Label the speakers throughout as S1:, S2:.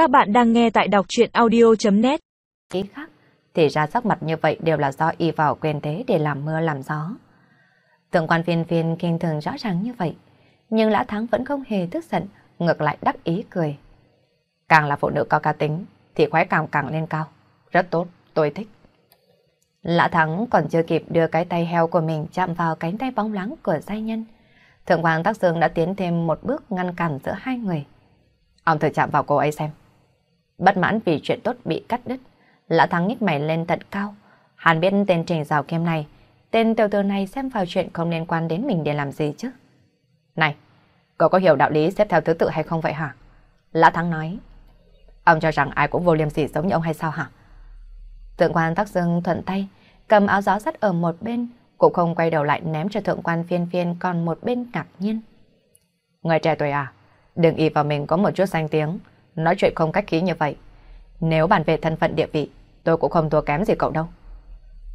S1: Các bạn đang nghe tại đọc chuyện audio.net
S2: Ý khác, thì ra sắc mặt như vậy đều là do y vào quyền thế để làm mưa làm gió. Tượng quan viên viên kinh thường rõ ràng như vậy, nhưng Lã Thắng vẫn không hề tức giận, ngược lại đắc ý cười. Càng là phụ nữ có cá tính, thì khoái cảm càng lên cao. Rất tốt, tôi thích. Lã Thắng còn chưa kịp đưa cái tay heo của mình chạm vào cánh tay bóng láng của giai nhân. Thượng hoàng Tắc Dương đã tiến thêm một bước ngăn cản giữa hai người. Ông thử chạm vào cô ấy xem. Bất mãn vì chuyện tốt bị cắt đứt, Lã Thắng nhích mày lên tận cao. Hắn biết tên Trình Rào kem này, tên tiểu tử này xem vào chuyện không liên quan đến mình để làm gì chứ. Này, cậu có hiểu đạo lý xếp theo thứ tự hay không vậy hả? Lã Thắng nói. Ông cho rằng ai cũng vô liêm sỉ giống như ông hay sao hả? Thượng quan Tắc Dương thuận tay, cầm áo gió sắt ở một bên, cũng không quay đầu lại ném cho thượng quan phiên phiên còn một bên ngạc nhiên. Người trẻ tuổi à, đừng y vào mình có một chút danh tiếng, nói chuyện không cách khí như vậy. Nếu bàn về thân phận địa vị, tôi cũng không thua kém gì cậu đâu.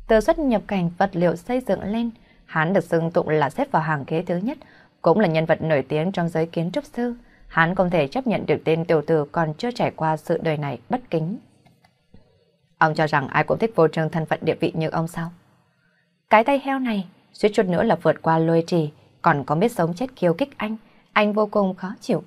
S2: Từ xuất nhập cảnh vật liệu xây dựng lên, hắn được xưng tụng là xếp vào hàng ghế thứ nhất, cũng là nhân vật nổi tiếng trong giới kiến trúc sư. Hắn không thể chấp nhận được tên tiểu tử còn chưa trải qua sự đời này bất kính. Ông cho rằng ai cũng thích vô trương thân phận địa vị như ông sao? Cái tay heo này, suýt chút nữa là vượt qua lôi trì, còn có biết sống chết khiêu kích anh, anh vô cùng khó chịu.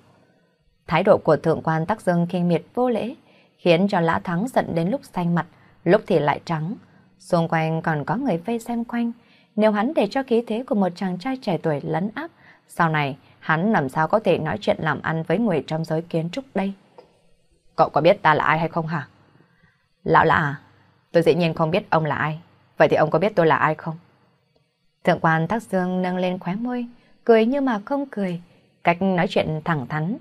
S2: Thái độ của thượng quan tắc dương kinh miệt vô lễ, khiến cho lã thắng giận đến lúc xanh mặt, lúc thì lại trắng. Xung quanh còn có người vây xem quanh, nếu hắn để cho khí thế của một chàng trai trẻ tuổi lấn áp, sau này hắn làm sao có thể nói chuyện làm ăn với người trong giới kiến trúc đây? Cậu có biết ta là ai hay không hả? Lão lạ à? Tôi dĩ nhiên không biết ông là ai. Vậy thì ông có biết tôi là ai không? Thượng quan Thác Dương nâng lên khóe môi, cười như mà không cười. Cách nói chuyện thẳng thắn.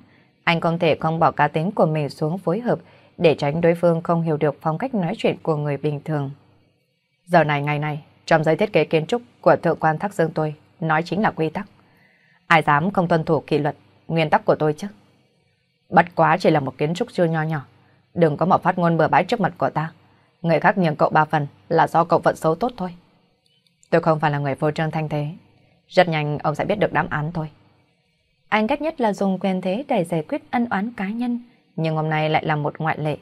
S2: Anh không thể không bỏ cá tính của mình xuống phối hợp để tránh đối phương không hiểu được phong cách nói chuyện của người bình thường. Giờ này ngày này, trong giấy thiết kế kiến trúc của thượng quan Thác Dương tôi, nói chính là quy tắc. Ai dám không tuân thủ kỷ luật, nguyên tắc của tôi chứ? Bất quá chỉ là một kiến trúc chưa nho nhỏ. Đừng có mà phát ngôn bừa bãi trước mặt của ta. Người khác nhường cậu ba phần là do cậu vận xấu tốt thôi. Tôi không phải là người vô trương thanh thế. Rất nhanh ông sẽ biết được đáp án thôi. Anh cách nhất là dùng quyền thế để giải quyết ân oán cá nhân, nhưng hôm nay lại là một ngoại lệ.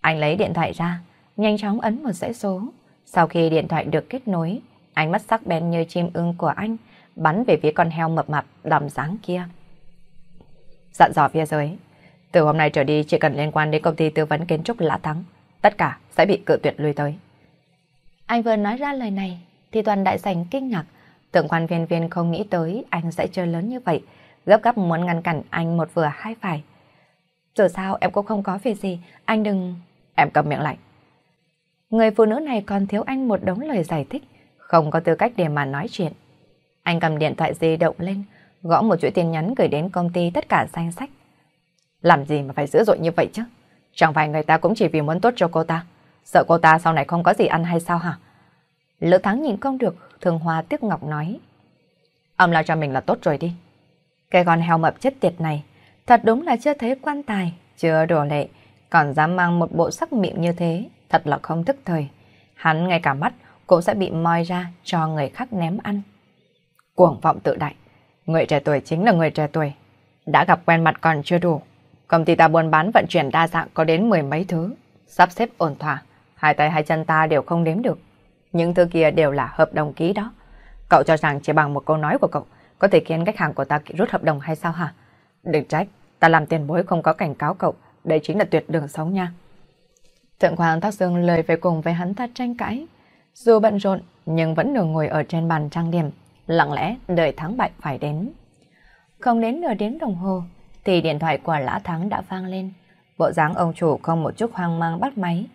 S2: Anh lấy điện thoại ra, nhanh chóng ấn một dãy số. Sau khi điện thoại được kết nối, ánh mắt sắc bén như chim ưng của anh bắn về phía con heo mập mạp đầm dáng kia. Dặn dò phía dưới, từ hôm nay trở đi chỉ cần liên quan đến công ty tư vấn kiến trúc Lã Thắng, tất cả sẽ bị cự tuyệt lui tới. Anh vừa nói ra lời này thì toàn đại sảnh kinh ngạc, tượng quan viên viên không nghĩ tới anh sẽ chơi lớn như vậy, gấp gáp muốn ngăn cản anh một vừa hai phải. Dù sao em cũng không có việc gì, anh đừng... Em cầm miệng lại. Người phụ nữ này còn thiếu anh một đống lời giải thích, không có tư cách để mà nói chuyện. Anh cầm điện thoại di động lên, gõ một chuỗi tin nhắn gửi đến công ty tất cả danh sách. Làm gì mà phải dữ dội như vậy chứ? Chẳng phải người ta cũng chỉ vì muốn tốt cho cô ta. Sợ cô ta sau này không có gì ăn hay sao hả? Lữ Thắng nhìn không được, thường hòa tiếc ngọc nói. Ông lo cho mình là tốt rồi đi. Cái con heo mập chết tiệt này, thật đúng là chưa thấy quan tài, chưa đổ lệ, còn dám mang một bộ sắc miệng như thế, thật là không thức thời. Hắn ngay cả mắt cũng sẽ bị moi ra cho người khác ném ăn. Cuồng vọng tự đại, người trẻ tuổi chính là người trẻ tuổi. Đã gặp quen mặt còn chưa đủ, Công ty ta buôn bán vận chuyển đa dạng có đến mười mấy thứ, sắp xếp ổn thỏa, hai tay hai chân ta đều không đếm được. Những thứ kia đều là hợp đồng ký đó. Cậu cho rằng chỉ bằng một câu nói của cậu có thể khiến khách hàng của ta rút hợp đồng hay sao hả? Đừng trách, ta làm tiền bối không có cảnh cáo cậu, đây chính là tuyệt đường sống nha. Thượng hoàng Thác Dương lời về cùng với hắn ta tranh cãi. Dù bận rộn, nhưng vẫn nửa ngồi ở trên bàn trang điểm, lặng lẽ đợi thắng bại phải đến. Không đến nửa tiếng đồng hồ, thì điện thoại của Lã Thắng đã vang lên. Bộ dáng ông chủ không một chút hoang mang bắt máy.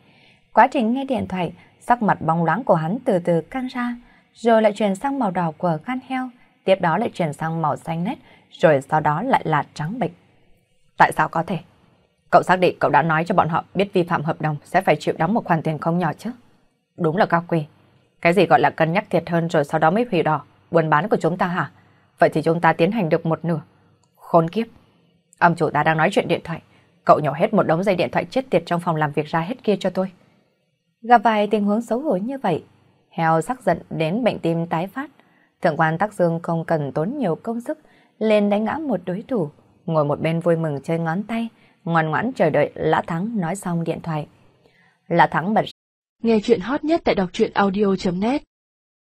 S2: Quá trình nghe điện thoại, sắc mặt bóng loáng của hắn từ từ căng ra, rồi lại chuyển sang màu đỏ của gan heo, tiếp đó lại chuyển sang màu xanh nét, rồi sau đó lại là trắng bệch. Tại sao có thể? Cậu xác định cậu đã nói cho bọn họ biết vi phạm hợp đồng sẽ phải chịu đóng một khoản tiền không nhỏ chứ. Đúng là cao quỳ. Cái gì gọi là cân nhắc thiệt hơn rồi sau đó mới hủy đỏ, buôn bán của chúng ta hả? Vậy thì chúng ta tiến hành được một nửa. Khốn kiếp. Ông chủ ta đang nói chuyện điện thoại. Cậu nhỏ hết một đống dây điện thoại chết tiệt trong phòng làm việc ra hết kia cho tôi. Gặp vài tình huống xấu hổ như vậy, heo sắc giận đến bệnh tim tái phát. Thượng quan Tắc Dương không cần tốn nhiều công sức, lên đánh ngã một đối thủ, ngồi một bên vui mừng chơi ngón tay, ngoan ngoãn chờ đợi Lã Thắng nói xong điện thoại. Lã Thắng bật.
S1: Nghe chuyện hot nhất tại đọc truyện audio.net